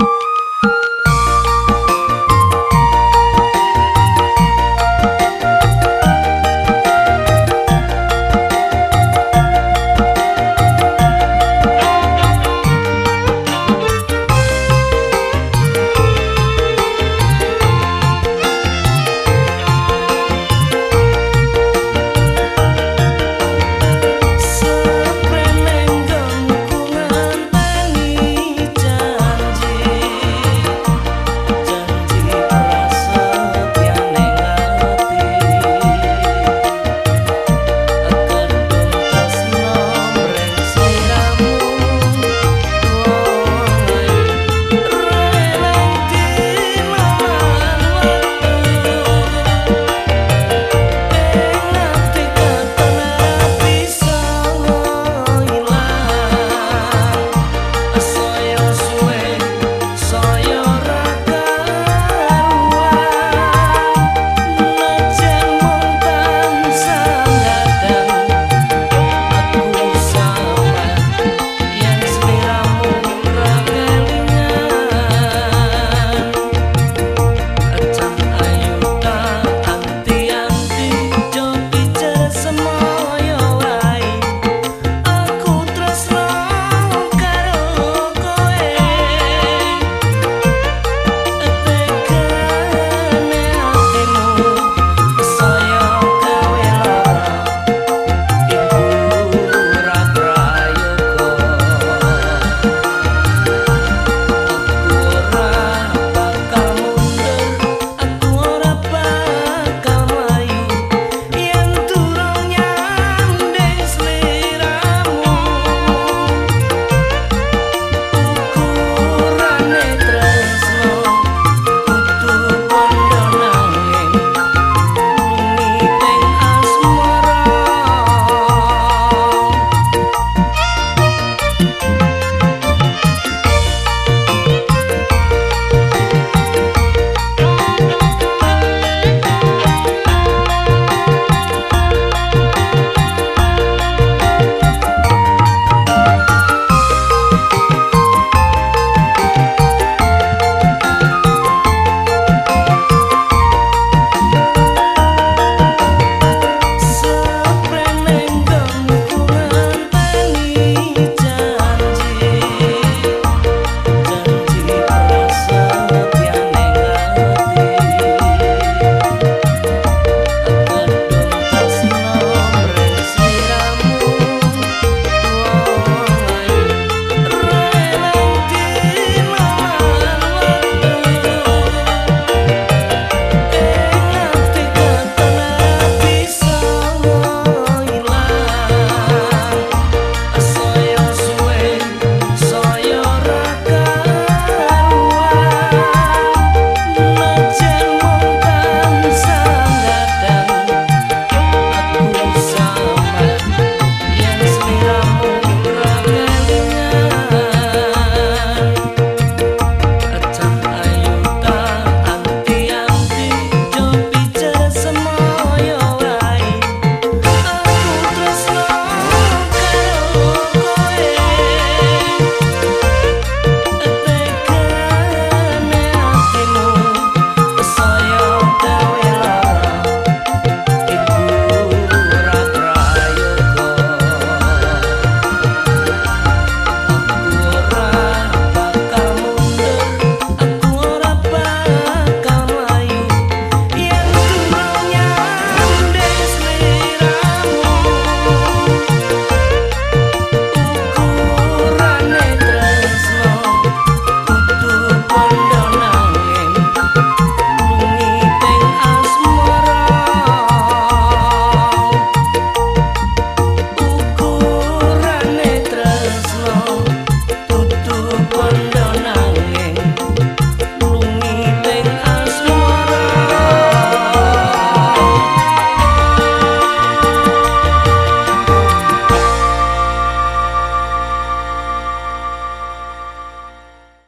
you